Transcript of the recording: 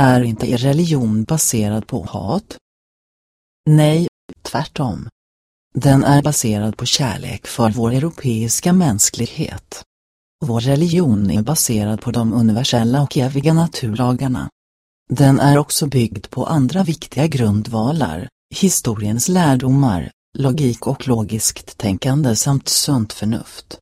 Är inte er religion baserad på hat? Nej, tvärtom. Den är baserad på kärlek för vår europeiska mänsklighet. Vår religion är baserad på de universella och eviga naturlagarna. Den är också byggd på andra viktiga grundvalar, historiens lärdomar, logik och logiskt tänkande samt sunt förnuft.